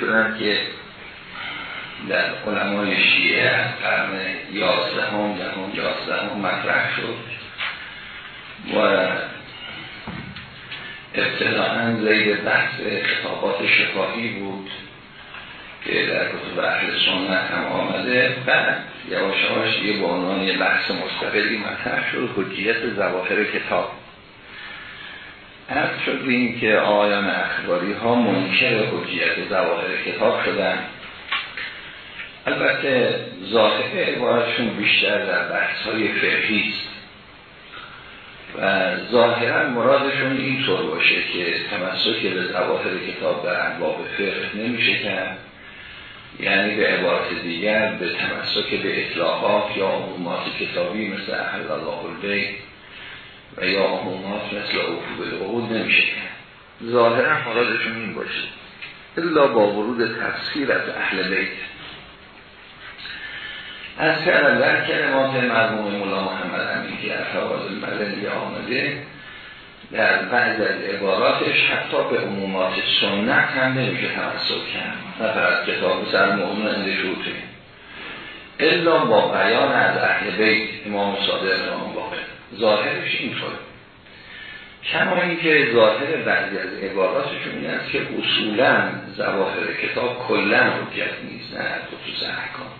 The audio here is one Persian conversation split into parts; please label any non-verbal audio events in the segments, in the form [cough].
شدن که در علمای شیعه از قرن یازده هم دهم یازده هم مطرح شد و ابتداعا زید بحث خطابات شفاهی بود که در کتب اهل سنت هم آمده. بعد یواش یواش یه به عنوان یه بحث مستقلی مطرح شد حجیت زواهر کتاب. عرض شد این که آیان اخباری ها منکر حجیت زواهر کتاب شدن. البته ظاهر عبارتشون بیشتر در بحث های است. و ظاهرا مرادشون اینطور باشه که تمسک به زواهر کتاب در انباب فقه نمیشه کرد. یعنی به عبارت دیگر به تمسک به اطلاقات یا عمومات کتابی مثل احل الله البی و یا عمومات مثل افوب العقود نمیشه. ظاهرا مرادشون این باشه. الا با ورود تفسیر از اهل بیت. از کردم در کلمات مرموم مولا محمد امین که افراد المدنی آمده در بعض از عباراتش حتی به عمومات سنت هم نمیشه تمسک کرد. نه فقط کتاب سر مؤمن اندشوته الا با بیان از اهل بیت امام صادق امام باقر. ظاهرش اینطوره کما اینکه ظاهر بعضی از عباراتشون این است که اصولا ظواهر کتاب کلا حجت نیست نه خصوص احکام.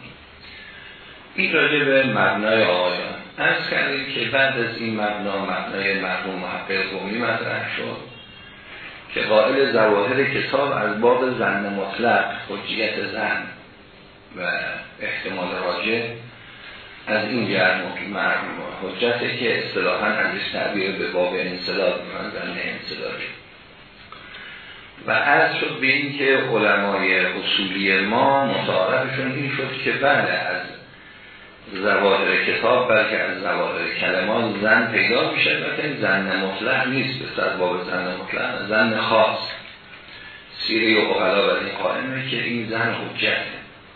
این راجع به مبنای آیان. از کردیم که بعد از این مبنا مبنای مرحوم محقق قومی مطرح شد که قائل زواهر کتاب از باب زن مطلق حجیت زن و احتمال راجع از این جرم حجته که اصطلاحا ازش تعبیر به باب انصداد می‌کنن زن انصدادی و از شد به این که علمای اصولی ما متعارفشون این شد که بله از زواهر کتاب بلکه از زواهر کلمات زن پیدا میشه. این زن مطلق نیست. به سر باب زن مطلق زن خاص. سیره و اقلا بر این قائمه که این زن حجت.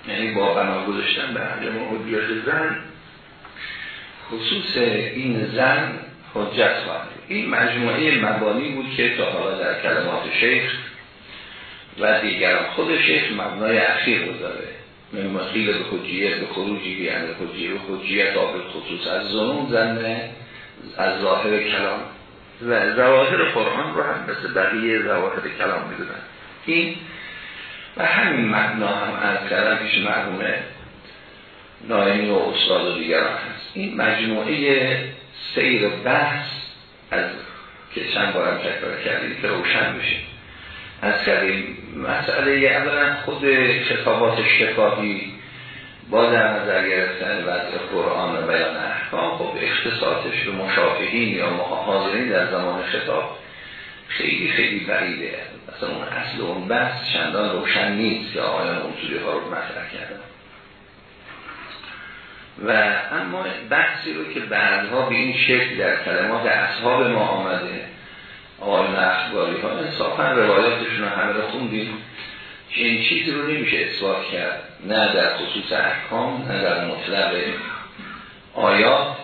یعنی با بنا گذاشتن به انجام حجیت زن خصوص این زن حجت خواهد این مجموعه مبانی بود که تا حالا در کلمات شیخ و دیگران خود شیخ مبنای اخیر گذاره من مخیل به خجیه به خروجی بیان به خجیه به خجیه تا به خصوص. از زنون زن از ظاهر کلام. و ظواهر قرآن رو هم مثل بقیه ظواهر کلام می‌دونن. این و همین مبنا هم از کردن پیش نایمی و استاد و دیگران هست. این مجموعه سیر بحث از که چند بارم تکرار کردیم که روشن بشه از کردیم مسئله اولا خود خطابات شفاهی با در نظر گرفتن وضع قرآن و بیان احکام. خب اختصاصش به مشافهین یا حاضرین در زمان خطاب خیلی خیلی بعیده. مثلا اون اصل اون بحث چندان روشن نیست که آقایان اصولی ها رو مطرح کردن. و اما بحثی رو که بعدها به این شکل در کلمات اصحاب ما آمده آقایان اخباری ها انصافا روایاتشون رو همه رو خوندیم که این چیزی رو نمیشه اثبات کرد نه در خصوص احکام نه در مطلق آیات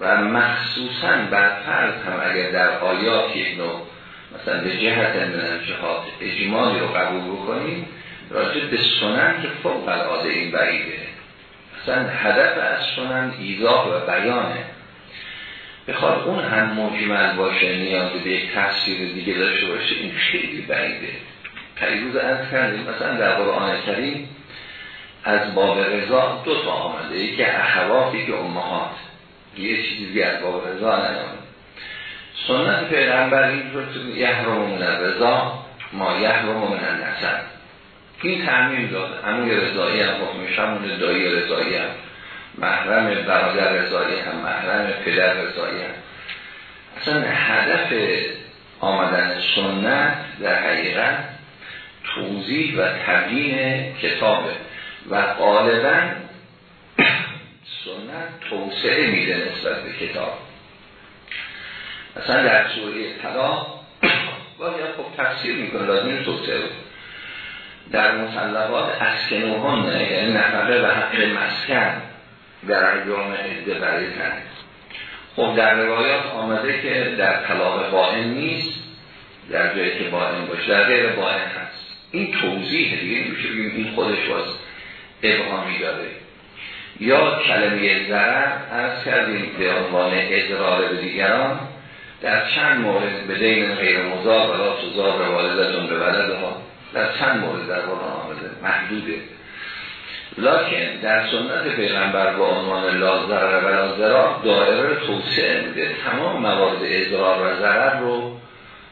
و مخصوصا بر هم اگر در آیات یک نوع مثلا به جهت من جهات اجمالی رو قبول بکنیم راجع به سنن که فوق العاده این بعیده. مثلا هدف از سنن ایزاح و بیانه. بخواد اون هم مجمل باشه نیاز به یک تفسیر دیگه داشته باشه این خیلی بعیده. پیروز از کردیم. مثلا در قرآن کریم از باب رضا دو تا آمده. یکی اخواتی که امهات. یه چیزی از باب رضا نیامده سنت پیغمبر این شد یحرم من رضا ما یحرم من نسل این تعمیم داد. همون رضایی هم حکمش همون دایی رضایی هم. محرم برادر رضایی هم محرم پدر رضایی هم. اصلا هدف آمدن سنت در حقیقت توضیح و تبیین کتابه. و غالبا سنت توسعه میده نسبت به کتاب. مثلا در سوره طلاق باید خب تفسیر می‌کنه لازم توسعه. در مطلقات اسکنوهان یعنی نفقه و حق مسکن در ایام عده برای زن. خب در روایات آمده که در طلاق باین نیست در جایی که باین باشه در غیر باین هست. این توضیح دیگه میشه بگیم این خودش باز ابهامی داره. یا کلمه ضرر از کردیم به عنوان اضرار به دیگران در چند مورد به دین غیر مزار و لا تزار به والدتون به در چند مورد در قرآن آمده محدوده. لکن در سنت پیغمبر با عنوان لا ضرر و لا ضرر دائره توسعه میده. تمام موارد اضرار و ضرر رو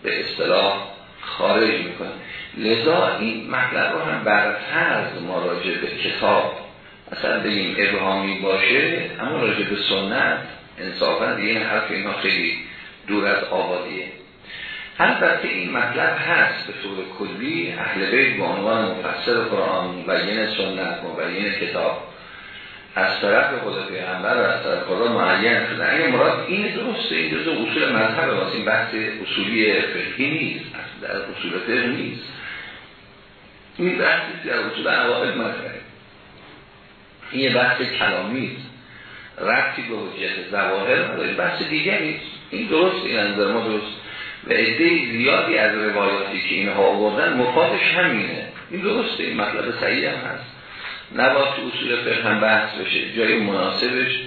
به اصطلاح خارج می‌کنه. لذا این مطلب رو هم بر فرض ما راجع به کتاب مثلا بگیم ابهامی باشه اما راجع به سنت انصافا دیگه این حرف اینا خیلی دور از آبادیه. البته این مطلب هست به طور کلی اهل بیت به عنوان مفسر قرآن مبین سنت مبین کتاب از طرف خود پیغمبر و از طرف خدا معین شده. اگه مراد این درسته این جزء اصول مذهب واسه این بحث اصولی فقهی نیست. در اصول فقه نیست. این بحثی در اصول عوائد مذهب این بحث کلامی ربطی به حجیت زواهر نداره. بحث دیگه نیست. این درست این نظر ما درست و عده زیادی از روایاتی که اینها آوردن مفادش همینه. این درسته این مطلب صحیح هم هست. نباید تو اصول فقه هم بحث بشه جای مناسبش.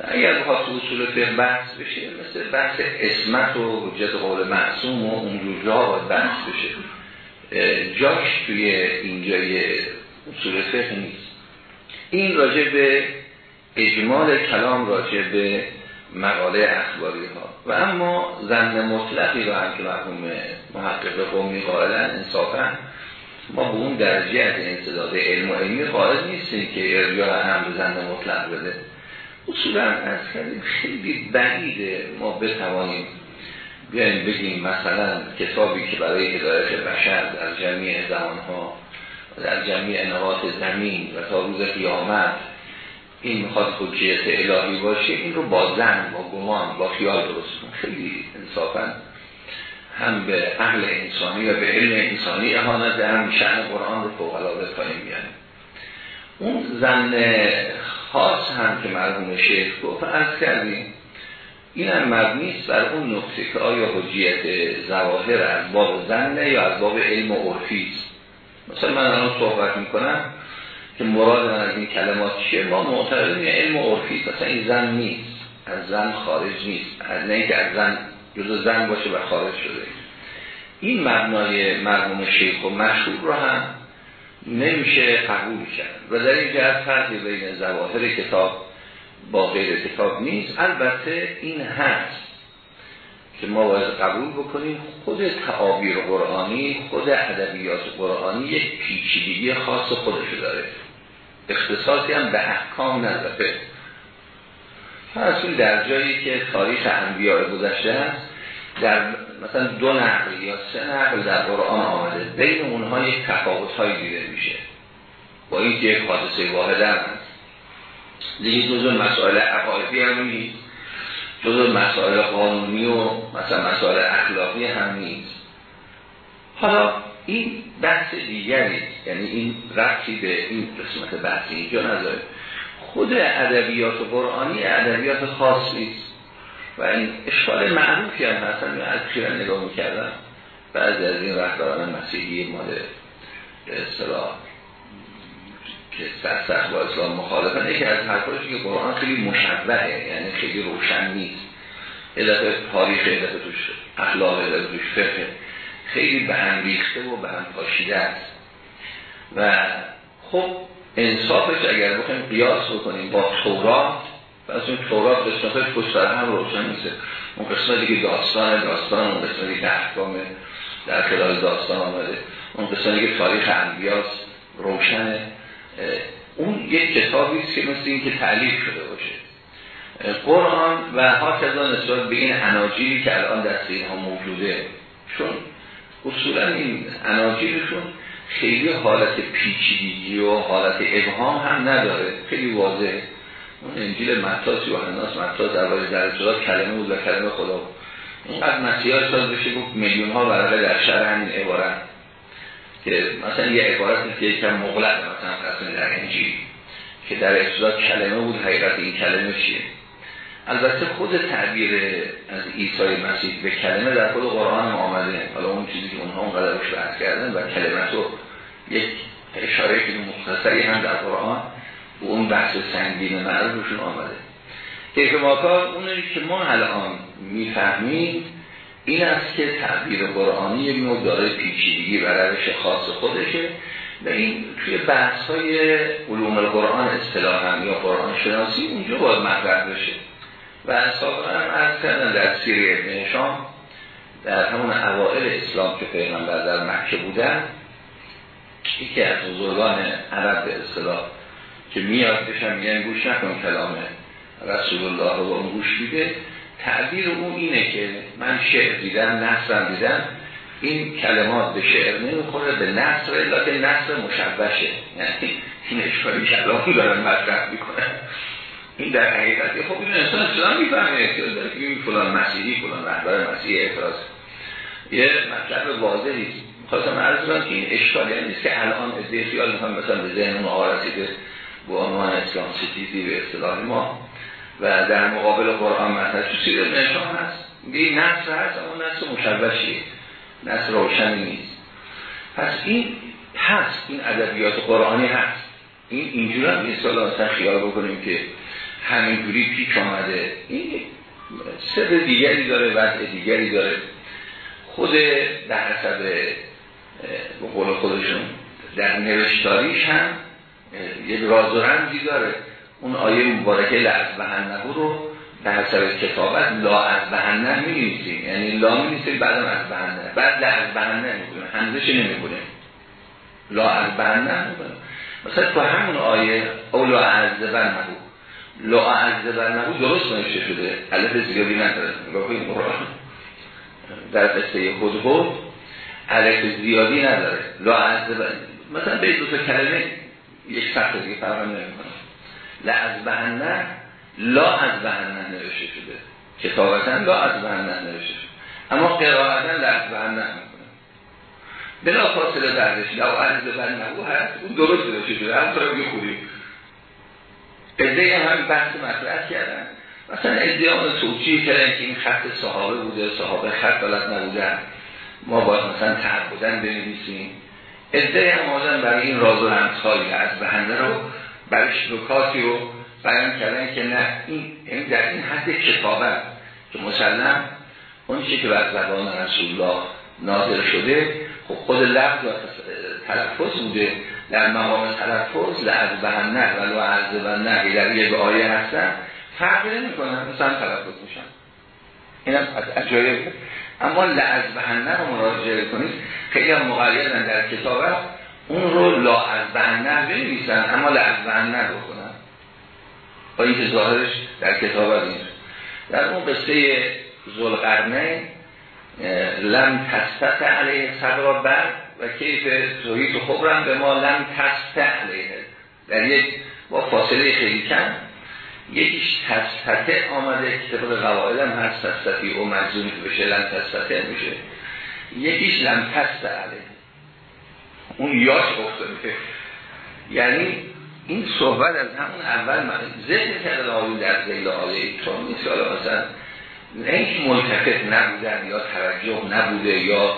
اگر بخواد تو اصول فقه بحث بشه مثل بحث اسمت و حجت قول معصوم و اونجور جا باید بحث بشه. جاش توی اینجای اصول فقه نیست. این راجع به اجمال کلام راجع به مقاله اخباری ها و اما زن مطلقی رو هم که مرحوم محقق قومی قائلن انصافا ما به اون درجه از انصداد علم و علمی قائل نیستیم که ارجاع هم به زن مطلق بده. اصولا از کردیم خیلی بعیده. ما بتوانیم بیایم بگیم مثلا کتابی که برای هدایت بشر در جمعی زمان ها در جمعی نقاط زمین و تا روز قیامت این می‌خواد حجیت الهی باشه این رو با زن با گمان با خیال درست کن خیلی انصافا هم به اهل انسانی و به علم انسانی اهانت هم شعن قرآن رو فوق العاده پایین میانه اون زن خاص هم که مرحوم شیخ گفت از کردیم این هم مبنیست بر اون نقطه که آیا حجیت زواهر از باب زنه یا از باب علم و عرفی مثلا من الان صحبت می‌کنم که مراد من از این کلمات چیه؟ ما معتقدیم علم عرفی مثلا این زن نیست. از زن خارج نیست. از نه اینکه از زن جزو زن باشه و خارج شده. این مبنای مرموم شیخ و مشهور رو هم نمیشه قبول کرد. و در این جهت فرقی بین زواهر کتاب با غیر کتاب نیست. البته این هست که ما باید قبول بکنیم خود تعابیر قرآنی خود ادبیات قرآنی یک پیچیدگی خاص خودشو داره. اختصاصی هم به احکام نداره. فرسون در جایی که تاریخ انبیاء گذشته هست در مثلا دو نقل یا سه نقل در قرآن آمده بین اونها یک تفاوت های دیده میشه. با اینکه یک حادثه واحده هست. دیگه جزء مسائل عقایدی هم نیست. جزء مسائل قانونی و مثلا مسائل اخلاقی هم نیست. حالا این بحث دیگری یعنی این رفتی به این قسمت بحث اینجا نداره. خود ادبیات قرآنی ادبیات خاص نیست و این اشکال معروفی هم هستن من از خیلی نگاه می‌کردم. بعضی از این رهبران مسیحی مال اصطلاح که سخت با اسلام مخالفن. یکی از حرفاش که قرآن خیلی مشبهه یعنی خیلی روشن نیست. علت تاریخ علت توش اخلاق علت توش فقه. خیلی به هم ریخته و به هم پاشیده است. و خب انصافش اگر بخوایم قیاس بکنیم با تورات از اون تورات قسمتش پشت هم روشن میشه. اون قسمتی که داستان داستان اون قسمتی که در خلال داستان آمده. اون قسمتی که تاریخ انبیاس روشنه. اون یک کتابی است که مثل این که تعلیف شده باشه. قرآن و ها نسبت به این اناجیلی که الان دست اینها موجوده. چون اصولا این اناجیلشون خیلی حالت پیچیدگی و حالت ابهام هم نداره. خیلی واضحه. اون انجیل متاسی و هناس متاس اول در جدا کلمه بود و کلمه خدا بود. اونقدر مسیحا ساز بشه بود میلیون ها برقه در شهر همین عبارت. که مثلا یه عبارت که یکم مغلق مثلا در انجیل. که در ابتدا کلمه بود حقیقت این کلمه چیه؟ البته خود تعبیر از عیسی مسیح به کلمه در خود قرآن آمده. حالا اون چیزی که اونها اونقدر روش بحث کردن و کلمه رو یک اشاره که مختصری هم در قرآن و اون بحث سنگین معروفشون آمده. کیف ماکار اونی که ما الان می‌فهمیم این است که تعبیر قرآنی یک نوع داره پیچیدگی و روش خاص خودشه و این توی بحث های علوم القرآن اصطلاحا یا قرآن شناسی اونجا باید مطرح بشه. و سابقا هم از کردن در سیری ابن شام در همون اوائل اسلام که پیغمبر در مکه بودن یکی از بزرگان عرب به اصطلاح که میاد بشن میگن گوش نکن کلام رسول الله رو اون گوش بیده تعبیر اون اینه که من شعر دیدم نصرم دیدم این کلمات به شعر نمی‌خوره به نصر الا که نصر مشبشه یعنی این اشکالی کلام دارن مطرح می‌کنه این در حقیقت. خب این انسان اسلام می‌فهمه که فلان مسیحی فلان رهبر مسیحی اعتراض. یه مطلب واضحی. خواستم عرض کنم که این اشکالی نیست که الان ازده خیال می‌کنم مثلا به ذهن ما رسیده به عنوان اسلام ستیزی به اصطلاح ما و در مقابل قرآن مثلا تو سیر نشان هست. این نصر هست اما نصر مشبشیه نصر روشنی نیست. پس این هست این ادبیات قرآنی هست. این اینجور هم نیست. مثلا خیال بکنیم که همینجوری پیک آمده. این سر دیگری داره وضع دیگری داره. خود در حسب به قول خودشون در نوشتاریش هم یک راز و رمزی داره. اون آیه مبارکه لعز بهنه رو به حسب کتابت لا از بهنه می نیستیم یعنی لا می نیستیم بعدم از بهنه بعد لعز بهنه می کنیم هندش نمی کنیم لا از بهنه می کنیم مثلا تو همون آیه او لا از بهنه لا از بهنه درست نوشته شده. علف زیادی نداره. بکنیم قرآن. در قصه هدهد علف زیادی نداره. لا از مثلا به دو تا کلمه یک سخت دیگه فرق نمی‌کنه. لا از بهنه لا از بهنه نوشته شده. کتابتا لا از بهنه نوشته شده. اما قرائتا لا از بهنه بلا فاصله دردش لا از بهنه هست اون درست نوشته شده. هم یه خوبی. ادهی هم بحث مطرح کردن. مثلا ادعای توجیه کردن که این خط صحابه بوده صحابه خط بلد نبودن ما باید مثلا بودن بنویسیم. ادعای هم آدم برای این راز و رمزهایی از بهنده رو برش نکاتی رو بیان کردن که نه این یعنی در این حد کتابت که مسلم اون چی که بر زبان رسول الله نازل شده خب خود لفظ و تلفظ بوده. در مقام تلفظ لعز بهنه و لعز و نه در یک آیه هستن. فرق نمی کنن مثلا تلفظ میشن. این هم از اجایب اما لعز بهنه رو مراجعه کنید. خیلی هم مقیدن در کتابت اون رو لا از بهنه بنویسن اما لعز بهنه رو کنن با اینکه ظاهرش در کتابت نیست. در اون قصه زلقرنه لم تستت علیه صبر بر و کیف توحید خبرم به ما لم تست علیه در یک با فاصله خیلی کم. یکیش تستته آمده قواعد هم هست تستتی و مجزومی که بشه لم تستته میشه. یکیش لم تست علیه اون یاش افتاده یعنی این صحبت از همون اول من ذهن کرده آقایی در زیل آله چون نیست. مثلا نه ملتفت نبودن یا توجه نبوده یا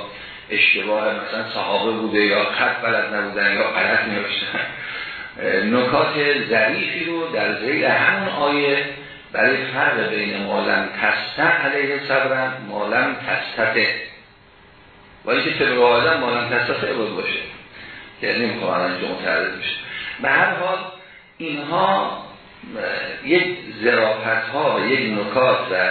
اشتباه مثلا صحابه بوده یا خط بلد نبودن یا غلط نوشتن نکات ظریفی رو در زیل همون آیه برای فرق بین مالم تسته علیه صبرم مالم تسته و اینکه طبق آدم مالم تسته بود باشه. که نمی‌خوام اینجا متعرض بشه. به هر حال اینها یک زرافت ها و یک نکات و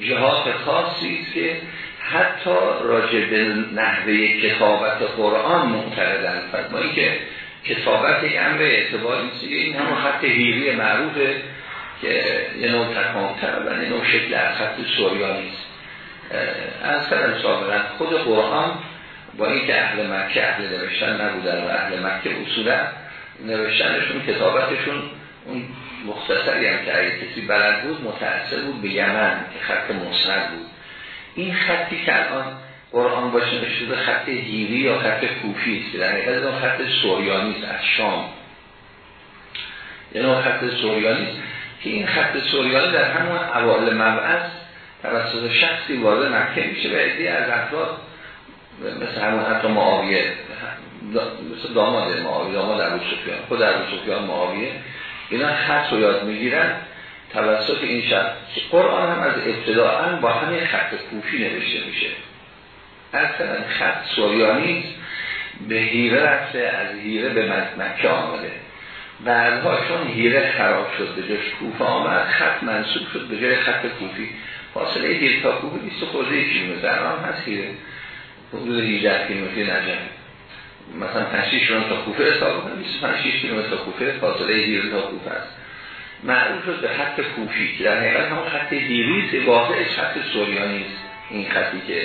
جهات خاصی است که حتی راجع به نحوه کتابت قرآن معتقدن فرما این که کتابت یک امر اعتباری است این همون خط هیری معروفه که یه نوع تکامتر و یه نوع شکل از خط سوریانی است. از کردم سابقا خود قرآن با اینکه اهل مکه اهل نوشتن نبودن و اهل مکه اصولا نوشتنشون کتابتشون اون مختصری هم که اگه کسی بلد بود متأثر بود به یمن که خط مصند بود. این خطی که الان قرآن باشه نشده خط هیری یا خط کوفی است در حقیقت اون خط سوریانی است از شام. یعنی خط سوریانی است که این خط سوریانی در همون اوائل مبعث توسط شخصی وارد مکه میشه و ادهی از افراد مثل همون حتی معاویه مثل داماد معاویه داماد ابو سفیان خود ابو سفیان معاویه اینا خط رو یاد می‌گیرن توسط این شخص. قرآن هم از ابتداعا با همین خط کوفی نوشته میشه. اصلا خط سوریانی به هیره رفته از هیره به مکه آمده. بعدها چون هیره خراب شد به جاش کوفه آمد خط منصوب شد به جای خط کوفی. فاصله هیره تا کوفه 20 خورده کیلومتر هم هست هیره حدود 18 کیلومتر نجم. مثلا 5 6 تا کوفه حساب کنیم 25 6 کیلومتر کوفه فاصله هیره تا کوفه است. معروف شد به خط کوفی که در حقیقت همون خط هیریز واقعش خط سوریانی است این خطی که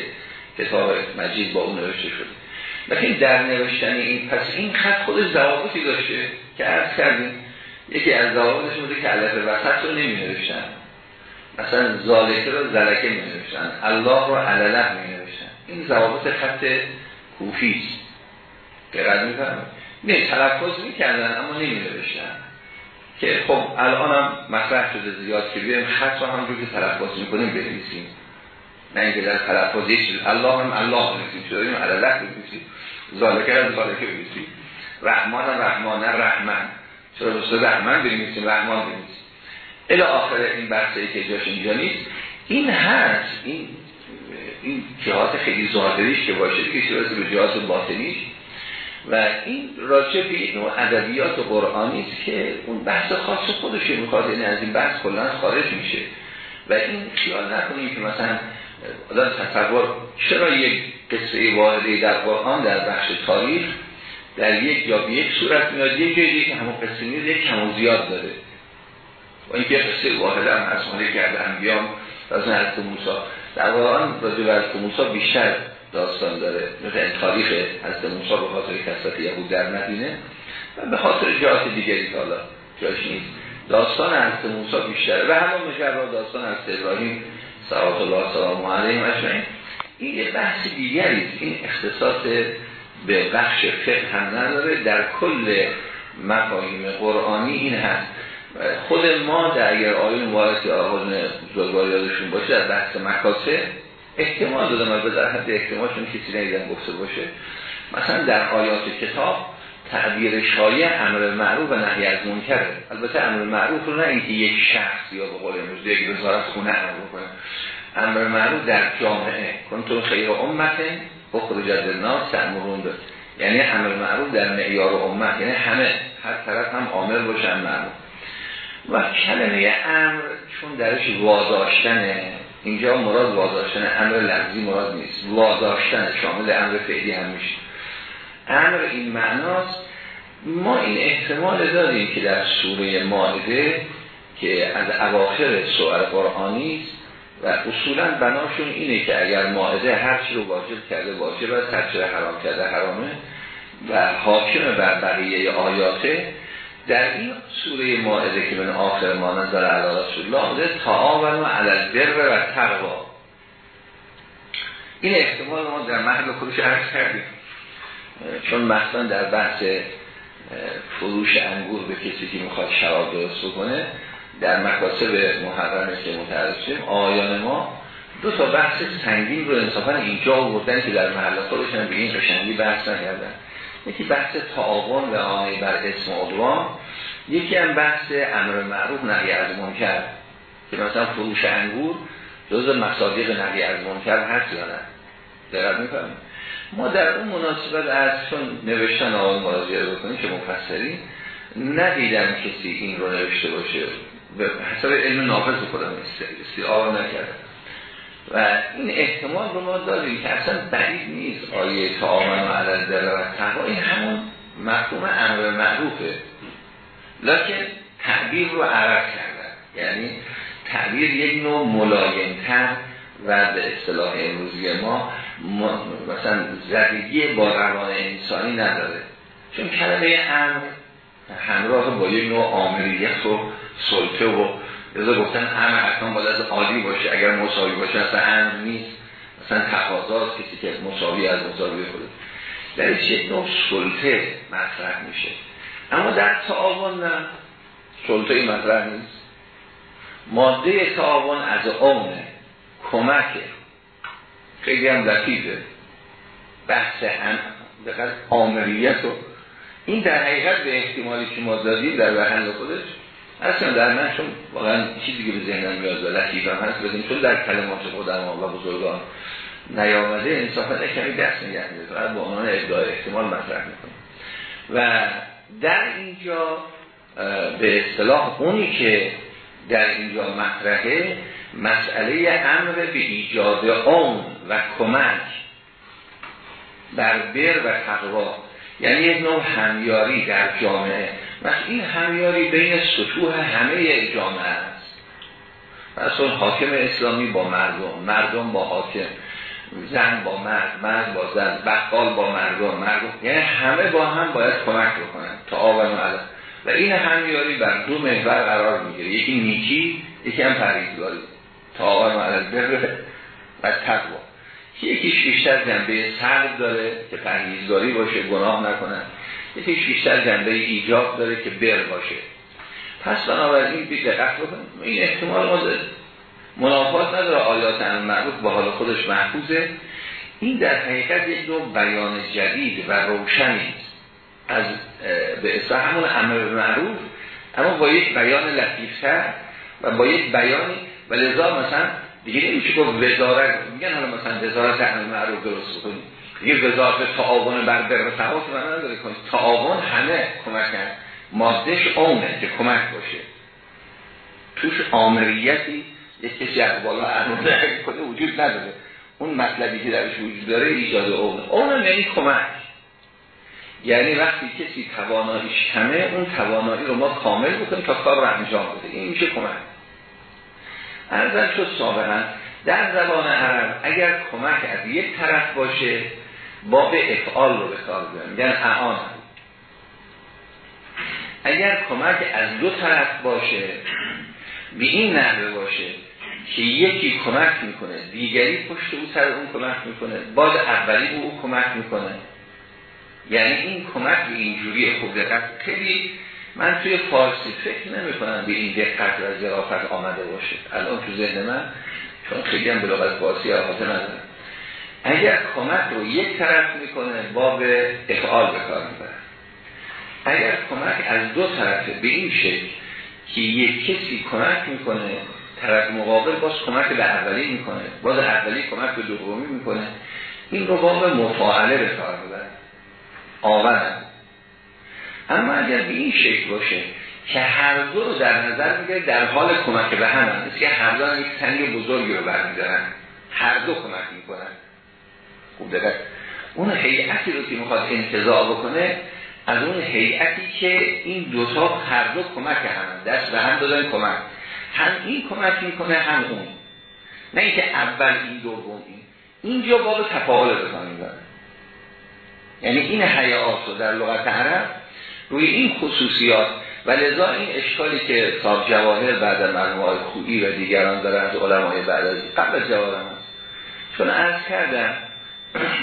کتاب مجید با اون نوشته شده. لیکن در نوشتن این پس این خط خود ضوابطی داشته که عرض کردیم یکی از ضوابطش بوده که علف وسط رو نمی نوشتن مثلا زالکه رو زلکه می نوشتن الله رو علله می نوشتن این ضوابط خط کوفی است. که قد می نه تلفظ می کردن اما نمی نوشتن که خب الان هم مطرح شده زیاد که بیایم خط رو هم رو که تلفظ می کنیم بنویسیم. نه اینکه در تلفظ یک الله هم الله بنویسیم چه داریم علله بنویسیم؟ ذالکه از ذالکه بنویسیم. رحمان هم رحمان رحمان چرا دوست رحمان بنویسیم؟ رحمان بنویسیم. الی آخر این بحثی که جاش اینجا نیست. این هست این این جهات خیلی ظاهریش که باشه که به جهات باطنیش. و این راجع به نوع ادبیات قرآنی است که اون بحث خاص خودش می‌خواد. یعنی از این بحث کلا خارج میشه. و این خیال نکنیم که مثلا آدم تصور چرا یک قصه واحده در قرآن در بخش تاریخ در یک یا به یک صورت میاد؟ یک جایی که همون قصه نیست یک کم و زیاد داره. و این که قصه واحده هم از مالی کرده انبیام از حضرت موسی. در قرآن راجع به موسی بیشتر داستان داره. مثل تاریخ حضرت موسی به خاطر کسرت یهود در مدینه و به خاطر جهات دیگری حالا جاش نیست. داستان حضرت موسی بیشتره. و همون مجرد داستان حضرت ابراهیم صلوات الله سلام علیه اجمعین. این یه بحث دیگری این اختصاص به بخش فقه هم نداره. در کل مفاهیم قرآنی این هست. خود ما در اگر آیون وارد آقازن بزرگوار یادشون باشه در بحث مکاسه احتمال دادم از در حد احتمال چون کسی نیدن گفته باشه. مثلا در آیات کتاب تعبیر شایع امر معروف و نهی از منکره البته امر معروف رو نه اینکه یک شخص یا به قول امروز یک وزارت خونه امر بکنه. امر معروف در جامعه. کنتون خیر امت بخرجت الناس تأمرون داد یعنی امر معروف در معیار امت. یعنی همه. هر طرف هم عامل باشن معروف. و کلمه امر چون درش واداشتنه اینجا مراد واداشتن امر لفظی مراد نیست. واداشتن شامل امر فعلی هم میشه. امر این معناست. ما این احتمال داریم که در سوره مائده که از اواخر سوال قرآنی است و اصولا بناشون اینه که اگر مائده هر چی رو واجب کرده واجب است. هر چی رو حرام کرده حرامه و حاکم بر بقیه آیاته. در این سوره مائده که من آخر ما نظر علی رسول الله تعاون و علل بر و تقوا. این احتمال ما در محل خودش عرض کردیم. چون مثلا در بحث فروش انگور به کسی که می‌خواد شراب درست بکنه در مکاسب محرمه که متعرض آیان ما دو تا بحث سنگین رو انصافا اینجا آوردن که در محل خودشون به این قشنگی بحث نکردن. یکی بحث تعاون و آنی بر اسم عدوان یکی هم بحث امر معروف نهی از منکر. که مثلا فروش انگور جز مصادیق نهی از منکر هست یا نه؟ دقت می‌کنم ما در اون مناسبت از چون نوشتن آقای مراجعه بکنیم که مفسری ندیدم کسی این رو نوشته باشه. به حساب علم نافذ خودم استعار نکردم. و این احتمال رو ما داریم که اصلا بعید نیست آیه تعامل و عدد دل و تقوا. این همون مفهوم امر معروفه. لکن تعبیر رو عرض کردن. یعنی تعبیر یک نوع ملایمتر و به اصطلاح امروزی ما مثلا زدگی با روان انسانی نداره. چون کلمه امر همراه با یک نوع آمریت و سلطه و رضا گفتن امر حتما باید از عالی باشه اگر مساوی باشه اصلا امر نیست. مثلا تقاضاست کسی که مساوی از مساوی خود. در یک نوع سلطه مطرح میشه؟ اما در تعاون نه. سلطه مطرح نیست. ماده تعاون از اونه کمکه. خیلی هم لطیفه. بحث هم دقیق آمریت و این در حقیقت به احتمالی که ما دادیم در وحل خودش اصلا در من چون واقعا چیزی که به ذهنم میاد و لطیف هم هست بدیم چون در کلمات خودم و بزرگان نیامده انصافا کمی دست نگه میده با عنوان ادعای احتمال مطرح می‌کنه و در اینجا به اصطلاح اونی که در اینجا مطرحه مسئله امر به ایجاد اون و کمک بر بر و تقوا یعنی یک نوع همیاری در جامعه. و این همیاری بین سطوح همه جامعه است. مثلا حاکم اسلامی با مردم مردم با حاکم زن با مرد مرد با زن بقال با مردم مردم یعنی همه با هم باید کمک بکنن تا آون و و این همیاری بر دو محور قرار می‌گیره. یکی نیکی یکی هم پریزگاری تا آون و علا و تقوا. یکیش بیشتر جنبه سرد داره که پرهیزگاری باشه گناه نکنن یکیش بیشتر جنبه ایجاب داره که بر باشه. پس بنابراین بی دقت بکنیم این احتمال ما منافات نداره. آیات ان معروف با حال خودش محفوظه. این در حقیقت یک نوع بیان جدید و روشنی از به اصلا همون امر معروف اما با یک بیان لطیفتر و با یک بیانی و لذا مثلا دیگه نمیشه گفت وزارت. میگن حالا مثلا وزارت امر معروف درست بکنیم. دیگه وزارت تعاون بر بر تواس من نداره کنید تعاون همه کمک کرد مادهش اونه که کمک باشه. توش آمریتی یک کسی از بالا کنه وجود نداره. اون مطلبی که درش وجود داره ایجاد اونه. اونم یعنی کمک. یعنی وقتی کسی تواناییش کمه اون توانایی رو ما کامل بکنیم تا کار رو انجام بده. این میشه کمک. ارزن شد سابقا در زبان عرب اگر کمک از یک طرف باشه باب افعال رو به کار میگن اعان اگر کمک از دو طرف باشه به این نحوه باشه که یکی کمک می‌کنه دیگری پشت او سر اون کمک می‌کنه باز اولی او, او کمک می‌کنه. یعنی این کمک به اینجوری خوب دقت خیلی من توی فارسی فکر نمی کنم به این دقت و ظرافت آمده باشه. الان تو ذهن من چون خیلی هم به لغت فارسی آفاته ندارم. اگر کمک رو یک طرف می‌کنه باب افعال به می‌بره. اگر کمک از دو طرفه به این شکل که یک کسی کمک می‌کنه طرف مقابل باز کمک به اولی می‌کنه باز اولی کمک به دومی می‌کنه این رو باب مفاعله به کار می‌بره. آورن اما اگر به این شکل باشه که هر دو رو در نظر می‌گیره در حال کمک به هم هست که هر دو یک سنگ بزرگی رو برمیدارن. هر دو کمک می‌کنن. خوب دقیق اون هیئتی رو که می‌خواد انتظار بکنه از اون هیئتی که این دوتا هر دو کمک هم دست به هم دادن کمک. هم این کمک می‌کنه هم اون. نه اینکه اول این دوم این. اینجا باب تفاعل بکنیم. یعنی این حیات رو در لغت عرب روی این خصوصیات و لذا این اشکالی که صاحب جواهر بعد مرحوم خویی و دیگران دارن از علمای بعد از قبل جواهر هست. چون عرض کردم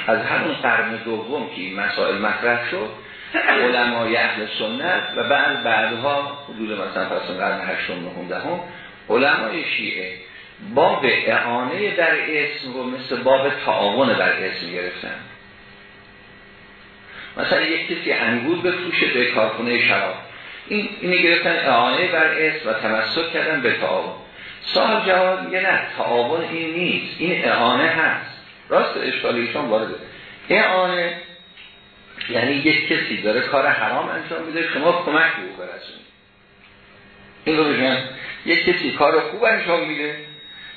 از همون قرن دوم که این مسائل مطرح شد علمای اهل سنت و بعد بعدها حدود مثلا پس قرن هشتم نهم دهم علمای شیعه باب اعانه در اسم رو مثل باب تعاون در اسم گرفتن. مثلا یک کسی انگور بفروشه به کارخونه شراب. این اینه گرفتن اعانه بر اسم و تمسک کردن به تعاون. صاحب جواب میگه نه تعاون این نیست. این اعانه هست. راست اشکالیشون وارده. اعانه یعنی یک کسی داره کار حرام انجام میده شما کمک به او برسونید این رو بگن یک کسی کار خوب انجام میده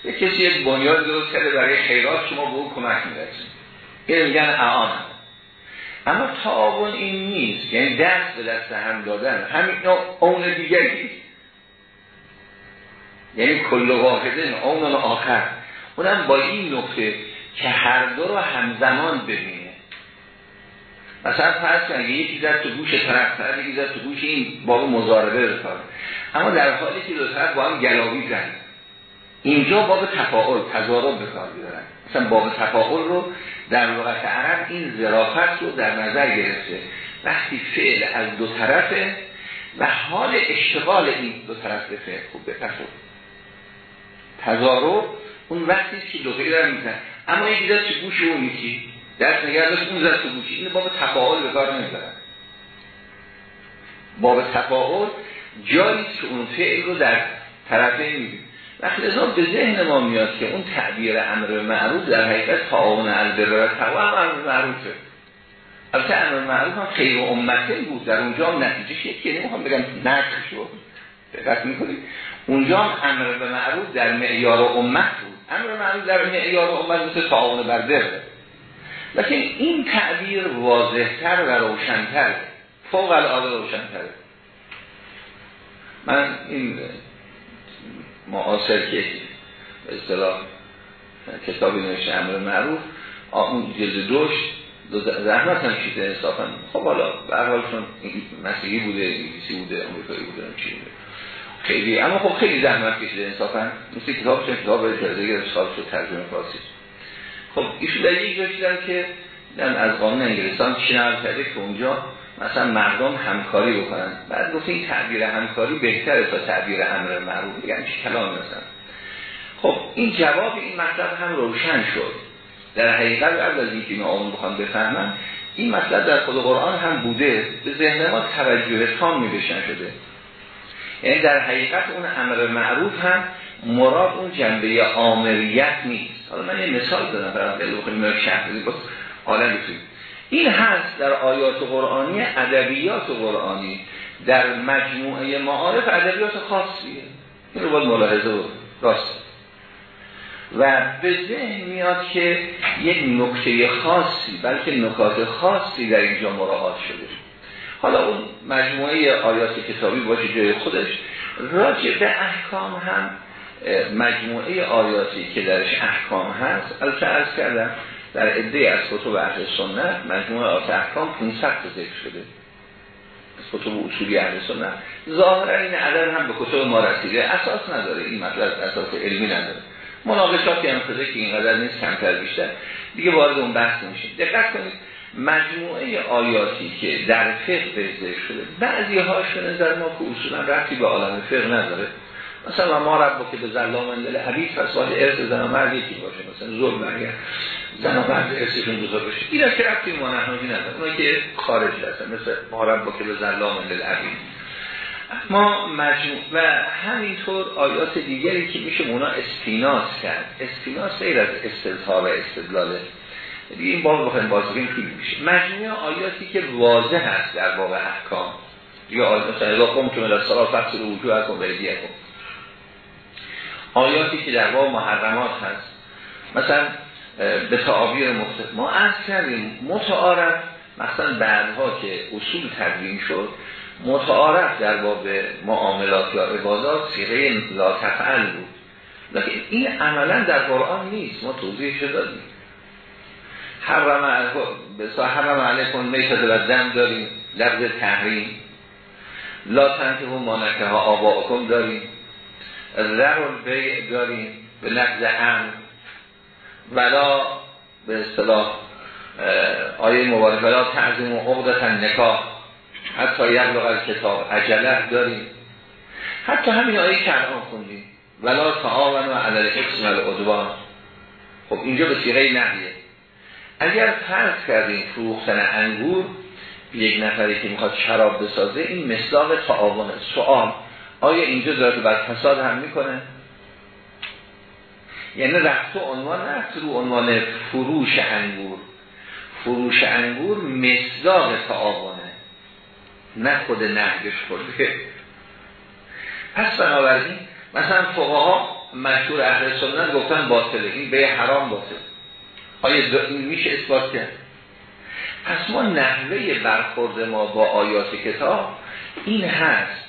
یک کسی یک بنیاد درست کرده برای خیرات شما به او کمک می‌رسید این میگن اعانه. اما تعاون این نیست یعنی دست به دست هم دادن. همین اون دیگری یعنی کل واحده اون آخر. اونم با این نکته که هر دو رو همزمان ببینه. مثلا فرض کنید یکی زد تو گوش طرف طرف یکی زد تو گوش این باب مزاربه رسال اما در حالی که دو طرف با هم گلاوی زن. اینجا باب تفاعل تضارب به کار بیارن مثلا باب تفاعل رو در لغت عرب این ظرافت رو در نظر گرفته. وقتی فعل از دو طرفه و حال اشتغال این دو طرف به فعل خوب بپسد تضارب اون وقتی که دو غیر میزن اما یکی دست چه گوش اون یکی. دست نگه داشت اون دست گوشی این باب تفاعل به کار نمی‌برن باب تفاعل جایی که اون فعل رو در طرفه میبین وقتی ازا به ذهن ما میاد که اون تعبیر امر معروف در حقیقت تعاون البر و تقوا امر معروفه. البته امر معروف هم خیر و امته بود. در اونجا هم نتیجه یکی نمی‌خوام بگم نقش شد دقت می‌کنید. اونجا هم امر به معروف در معیار امت بود. امر معروف در معیار و امت مثل تعاون بر بر لیکن این تعبیر واضحتر و روشنتر فوق العاده روشنتره. من این معاصر که به اصطلاح کتابی نوشته امر معروف اون جلد دوش زحمت هم شده انصافا. خب حالا به حال چون مسیحی بوده انگلیسی بوده امریکایی بوده چی بوده. خیلی. اما خب خیلی زحمت کشیده انصافا. مثل کتاب چون کتاب جلده گرفت شد ترجمه فارسی خب ایشون در یک جا که از قانون انگلستان چی نقل کرده که اونجا مثلا مردم همکاری بکنن. بعد گفت این تعبیر همکاری بهتره تا تعبیر امر معروف. یعنی چی کلام مثلا. خب این جواب این مطلب هم روشن شد. در حقیقت قبل از اینکه آن بخوام بفهمن این مطلب در خود قرآن هم بوده. به ذهن ما توجه تام میبشن شده. یعنی در حقیقت اون امر معروف هم مراد اون جنبه آمریت نیست. حالا من یه مثال دادم برای خیلی بخوایم شهر حالا این هست در آیات قرآنی ادبیات قرآنی. در مجموعه معارف ادبیات خاصیه. این رو باید ملاحظه بود راست. و به ذهن میاد که یک نکته خاصی بلکه نکات خاصی در اینجا مراعات شده. حالا اون مجموعه آیات کتابی باشه جای خودش راجع به احکام هم مجموعه آیاتی که درش احکام هست البته ارز کردم در عده از کتب اهل سنت مجموعه آیات احکام 500 ذکر شده. از کتب اصولی اهل سنت. ظاهرا این عدد هم به کتب ما رسیده. اساس نداره. این مطلب اساس علمی نداره. مناقشاتی هم شده که اینقدر نیست کمتر بیشتر. دیگه وارد اون بحث نمیشه. دقت کنید. مجموعه آیاتی که در فقه ذکر شده بعضی هاش به نظر ما که اصولا رفتی به عالم فقه نداره. مثلا ما رب که به زلام اندل حدیث فساد ارث زن و مرد یکی باشه مثلا زور مرگ زن و مرد ارثشون بزرگ باشه. این که رفتی ما نحنوی نداره. اونایی که خارج هستن مثل ما رب که به زلام اندل حدیث. ما مجموع و همینطور آیات دیگری که میشه اونا استیناس کرد. استیناس غیر از استظهار و استدلاله این باب بخوایم باز بگیم که میشه. مجموعه آیاتی که واضح هست در باب احکام. یا آیات مثلا اذا قمتم الى الصلاه فاغسلوا وجوهکم و ایدیکم آیاتی که در باب محرمات هست. مثلا به تعابیر مختلف. ما عرض کردیم متعارف مثلا بعدها که اصول تدوین شد متعارف در باب معاملات یا عبادات سیغه لا تفعل بود. لیکن این عملا در قرآن نیست. ما توضیح دادیم. حرم به حرم علیکم میتد و دم داریم لفظ تحریم. لا تنکه و مانکه ها آباءکم داریم. ذر بیع داریم به لفظ ام ولا به اصطلاح آیه مبارک ولا تعظیم و عقدت نکاح حتی یبلغ کتاب عجله داریم. حتی همین آیه که الان خوندیم. ولا تعاون و عدل اکس و خب اینجا به سیغه نهیه اگر فرض کردیم فروختن انگور یک نفری که می‌خواد شراب بسازه این مصداق تعاونه. سوال آیا اینجا داره بر فساد هم می‌کنه؟ یعنی رفت عنوان رفت رو عنوان فروش انگور. فروش انگور مصداق تعاونه نه خود نهجش خورده. پس بنابراین مثلا فقها مشهور اهل سنت گفتن باطله. این به حرام باطل. آیا میشه اثبات کرد؟ پس ما نحوه برخورد ما با آیات کتاب این هست.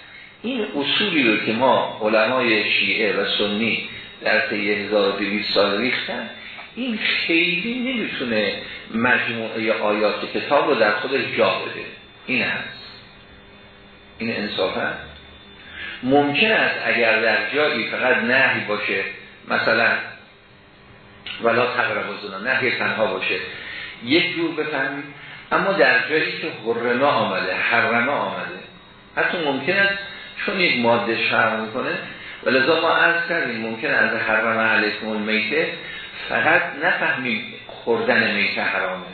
این اصولی رو که ما علمای شیعه و سنی در طی 1200 سال ریختن این خیلی نمی‌تونه مجموعه آیات کتاب رو در خودش جا بده. این هست. این انصاف هست. ممکن است اگر در جایی فقط نهی باشه مثلا ولا تقرب زنا نهی تنها باشه. یک جور بفهمید. اما در جایی که حرما آمده حرما آمده حتی ممکن است چون یک ماده شرم می‌کنه ولذا ما عرض کردیم ممکن از حرم علیکم المیته فقط نفهمیم خوردن میته حرامه.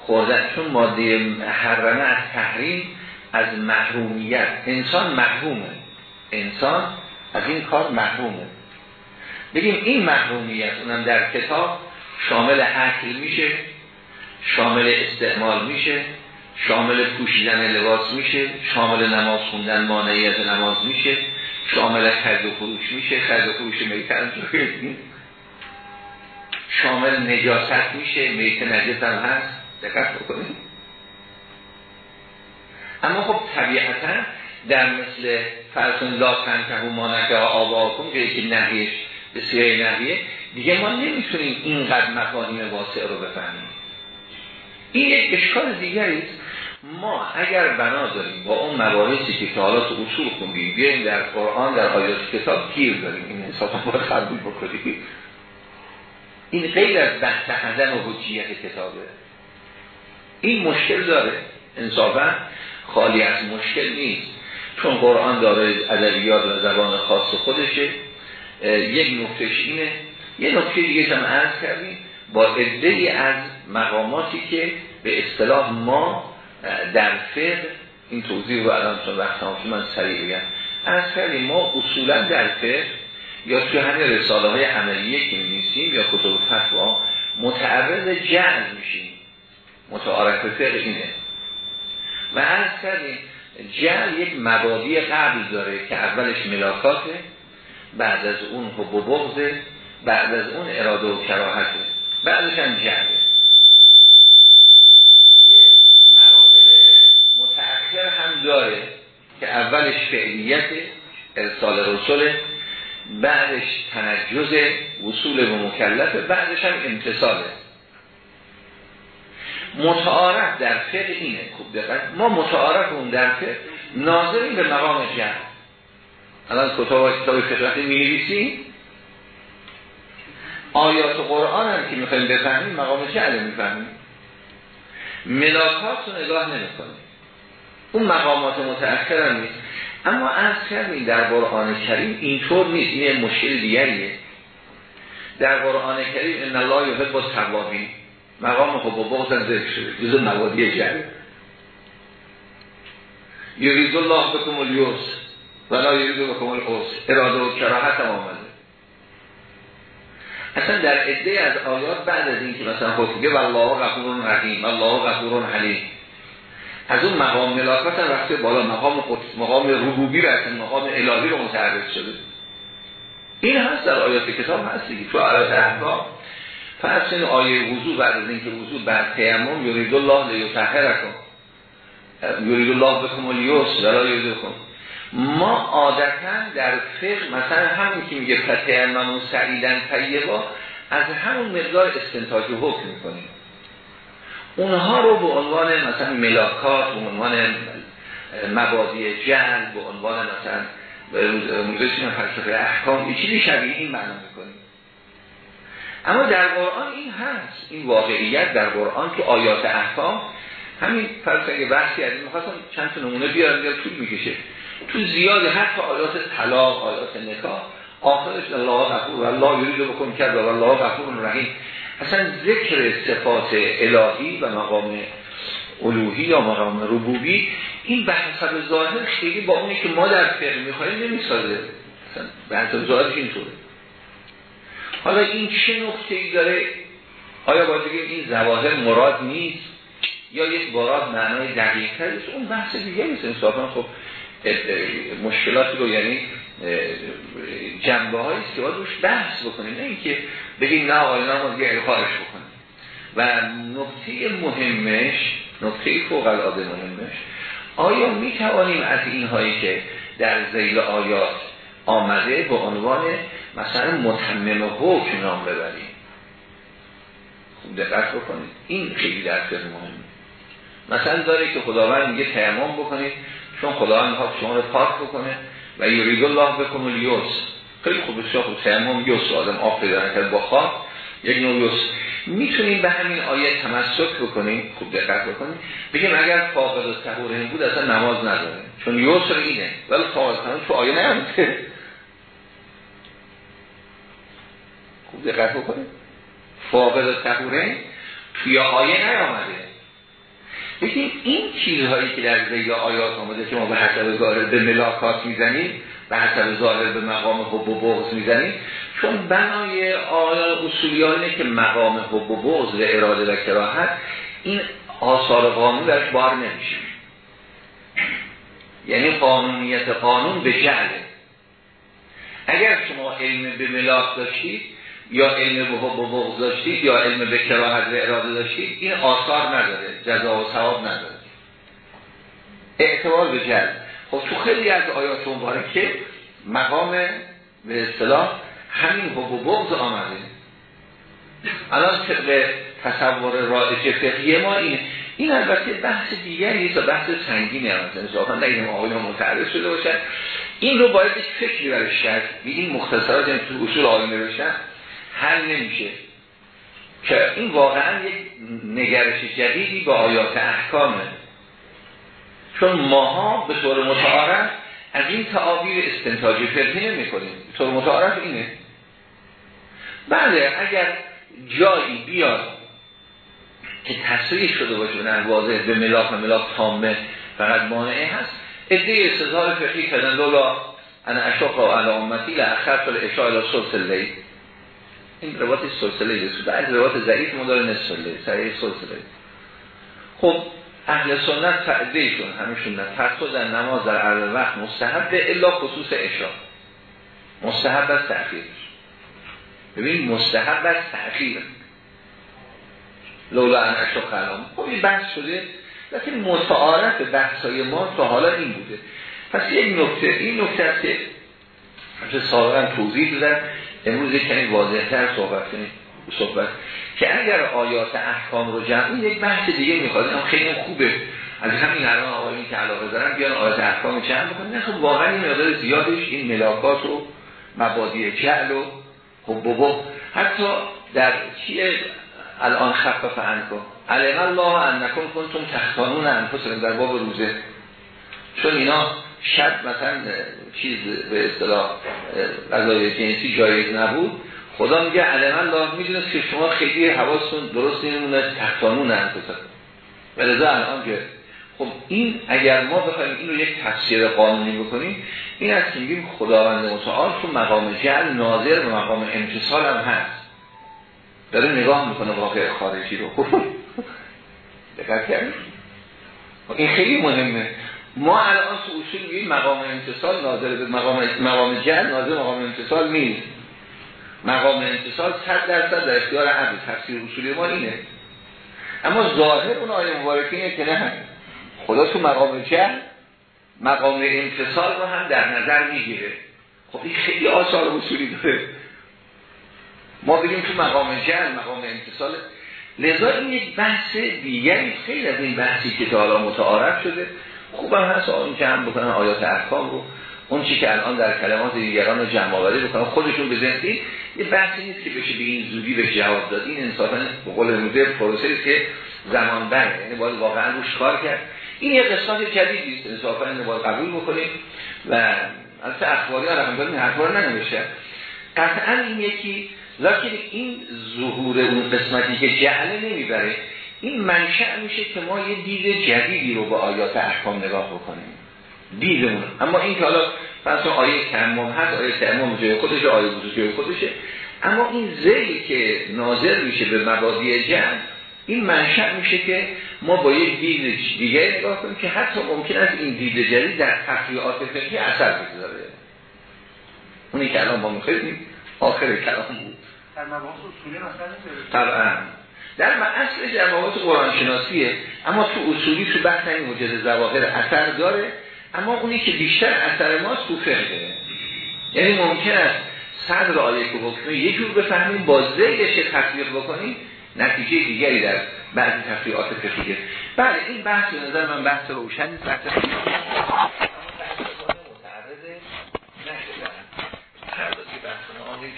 خوردن چون ماده حرمه از تحریم از محرومیت. انسان محرومه. انسان از این کار محرومه. بگیم این محرومیت اونم در کتاب شامل اکل میشه شامل استعمال میشه شامل پوشیدن لباس میشه شامل نماز خوندن مانعیت نماز میشه شامل خرد و فروش میشه خرد و فروش میتن شامل نجاست میشه میت نجس هم هست. دقت بکنید. اما خب طبیعتا در مثل فرسون لا تنکه و مانکه آباکون که یکی نهیش به سیره نهیه دیگه ما نمی‌تونیم اینقدر مفاهیم واسع رو بفهمیم. این یک اشکال دیگری است. ما اگر بنا داریم با اون مباحثی که تو اصول خوندیم بیایم در قرآن در آیات کتاب گیر داریم. این حساب باید قبول بکنیم. این غیر از بحث حزن و حجیت کتابه. این مشکل داره. انصافا خالی از مشکل نیست. چون قرآن داره ادبیات و زبان خاص خودشه. یک نکتهش اینه یه نکته دیگه هم عرض کردیم. با عده از مقاماتی که به اصطلاح ما در فقه این توضیح رو الان چون وقت من سریع بگم. از کردیم ما اصولا در فقه یا توی همه رساله های عملیه که یا کتب فتوا متعرض جعل میشیم. متعارف فقه اینه. و از کردیم جعل یک مبادی قبل داره که اولش ملاکاته بعد از اون حب و بغضه بعد از اون اراده و کراهته بعدش هم جعله یه مراحل متأخر هم داره که اولش فعلیت ارسال رسول بعدش تنجز وصول به مکلفه بعدش هم امتصاله متعارف در فقه اینه. خوب ما متعارف اون در فقه ناظرین به مقام جهل. الان کتاب کتاب فقه می نویسیم آیات قرآن هم که می‌خوایم بفهمیم مقام جهل می‌فهمیم. ملاکات رو نگاه نمی‌کنیم. اون مقامات متأخر هم نیست. اما از کردیم در قرآن کریم اینطور نیست. این مشکل دیگریه. در قرآن کریم ان الله یحب با توابین مقام خب با بغض ذکر شده. جز موادی جهل. یرید الله بکم الیوس ولا یرید بکم العوس اراده و کراحت هم آمده. اصلا در عده از آیات بعد از این که مثلا خود و والله غفور رحیم الله غفور حلیم. از اون مقام ملاکات هم رفته بالا مقام قدس مقام ربوبی رفته مقام الهی رو متعرض شده. این هست در آیات کتاب هست دیگه. تو آیات احکام فرض این آیه وضو بعد از اینکه وضو بر تیمم یرید الله لیطهرکم. یرید الله بکم الیوس ولا کن ما عادتا در فقه مثلا همون که میگه فتیمم و سعیدن طیبا از همون مقدار استنتاج حکم می‌کنیم. اونها رو به عنوان مثلا ملاکات به عنوان مبادی جل به عنوان مثلا موزشون فلسفه احکام چیزی شبیه این معنا می‌کنیم. اما در قرآن این هست این واقعیت در قرآن تو آیات احکام همین فرض اگه بحثی از این چند تا نمونه بیارم بیار طول می‌کشه. تو زیاد حتی آیات طلاق آیات نکاح آخرش الله غفور الله یرید بکن کرد و الله غفور رحیم. اصلا ذکر صفات الهی و مقام الوهی یا مقام ربوبی این به حسب ظاهر خیلی با اونی که ما در فقه می‌خوایم نمی‌سازه. به حسب ظاهرش اینطوره. حالا این چه نقطه ای داره؟ آیا باید این زواهر مراد نیست؟ یا یک باراد معنای دقیق است اون بحث دیگه نیست. انصافا خب مشکلات رو یعنی جنبه های که باید روش بحث بکنیم. نه اینکه بگیم نه آقای نه ما دیگه بکنیم. و نقطه مهمش نقطه فوق العاده مهمش آیا می توانیم از این هایی که در زیل آیات آمده به عنوان مثلا متمم حکم نام ببریم؟ دقت بکنید. این خیلی درس مهمه. مثلا داره که خداوند میگه تیمم بکنید چون خداوند می‌خواد شما رو پاک بکنه و یرید الله بکن و خیلی خوب شما خوب. تیمم یوس آدم آب پیدا نکرد با خواب. یک نوع یوس می‌تونیم به همین آیه تمسک بکنیم. خوب دقت بکنیم. بگیم اگر فاقد و تهور بود اصلا نماز نداره. چون یوس رو اینه. ولی فاقد تو آیه نمیده خوب دقت بکنیم. فاقد تهوره توی آیه نیامده. ببین این چیزهایی که در زیر آیات آمده که ما به حسب ظاهر به ملاکات می‌زنیم به حسب ظاهر به مقام حب و بغض می‌زنیم چون بنای آیات اصولیانه که مقام حب و بغض و اراده و کراهت این آثار قانون درش بار نمیشه. یعنی قانونیت قانون به جعله اگر شما علم به ملاک داشتید یا علم به حب و داشتید یا علم به کراهت و اراده داشتید این آثار نداره جزا و ثواب نداره. اعتبار به جلد خب تو خیلی از آیات مبارکه مقام به اصطلاح همین حب و بغض آمده. الان طبق تصور رایج فقهی ما این این البته بحث دیگری تا بحث هم مثلا اضافا نگیم آقایان متعرض شده باشن. این رو باید فکری برش کرد این مختصرات یعنی تو اصول آقایان نوشتن حل نمیشه. که این واقعا یک نگرش جدیدی با آیات احکامه. چون ماها به طور متعارف از این تعابیر استنتاجی فقهی نمی کنیم به طور متعارف اینه. بله اگر جایی بیاد که تصریح شده باشه نه واضح به ملاک ملاک تامه فقط مانعه هست ادهی استظهار فقهی کردن لولا انا اشاق و علا امتی لأخر فل اشاء الى سلسله این روایت سلسله است بعد روایت ضعیف مدار نصف لیل صحیح سلسله. خب اهل سنت تعدیشون همیشون فرصا در نماز در عرض وقت مستحب الا خصوص اشا مستحب از تأخیر. ببین مستحب از تأخیر. لولا ان اشو کلام خب این بحث شده. لیکن متعارف بحثای ما تا حالا این بوده. پس یک نکته این نکته است که سابقا توضیح دادن امروز یک کمی واضحتر صحبت کنیم. صحبت. که اگر آیات احکام رو جمع یک بحث دیگه می‌خواد. این خیلی خوبه. از همین الان آقایون که علاقه دارن بیان آیات احکام جمع بکنن. نه خب واقعا این مقدار زیادش این ملاکات و مبادی جعل و حب حتی در چیه الان خفف انکم؟ علم الله انکم کنتم تختانون انفسکم در باب روزه. چون اینا شب مثلا چیز به اصطلاح غذای جنسی جایز نبود. خدا میگه علم الله می‌دونست که شما خیلی حواستون درست نمیمونه تختانون انفسکم و لذا الان که خب این اگر ما بخوایم این رو یک تفسیر قانونی بکنیم این است که میگیم خداوند متعال تو مقام جل ناظر به مقام امتصال هم هست. داره نگاه می‌کنه واقع خارجی رو. [laughs] دقت کردید؟ خب این خیلی مهمه. ما الان تو اصول میگیم مقام امتصال ناظر به مقام مقام جل ناظر مقام امتصال نیست. مقام امتصال 100 درصد در اختیار عبد تفسیر اصولی ما اینه. اما ظاهر اون آیه مبارکه اینه که نه. خدا تو مقام جل مقام امتصال رو هم در نظر می‌گیره. خب این خیلی آثار اصولی داره. ما بگیم تو مقام جل مقام امتصال. لذا این یک بحث دیگری خیلی از این بحثی که تا حالا متعارف شده خوبم هست آن جمع بکنن آیات احکام رو. اون چی که الان در کلمات دیگران رو جمع آوری بکنن خودشون بزنید یه بحثی نیست که بشه به این زودی به جواب داد. این انصافا به قول روزه پروسه که زمان بره. یعنی باید واقعا روش کار کرد. این یه قسمت جدیدی است. انصافا باید قبول بکنیم. و البته اخباری ها رقم این حرفا رو قطعا این یکی لیکن این ظهور اون قسمتی که جهله نمی‌بره این منشأ میشه که ما یه دید جدیدی رو به آیات احکام نگاه بکنیم. دیدمون اما این که حالا فرض آیه تمام هست آیه تمام جای خودشه آیه وضو جای خودشه. اما این زیلی که ناظر میشه به مبادی جمع این منشأ میشه که ما با یک دید دیگه نگاه کنیم که حتی ممکن است این دید جدید در تفریعات فقهی اثر بگذاره. اونی که الان با می‌خوایم آخر کلام بود. در مباحث اصولی طبعا. در اصل مباحث قرآن شناسیه اما تو اصولی تو بحث این وجود زواهر اثر داره اما اونی که بیشتر اثر ماست تو فقه. یعنی ممکن است صدر آیه که حکمه یه جور بفهمیم با زیدش تطبیق بکنیم نتیجه دیگری در بعضی تفریعات فقهیه بله این بحث نظر من بحث روشن نیست بحث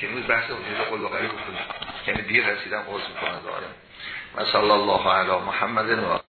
که روز بحث و غریب بکنیم یعنی دیر رسیدم عوض می‌کنم دارم وصلى الله على محمد وعلى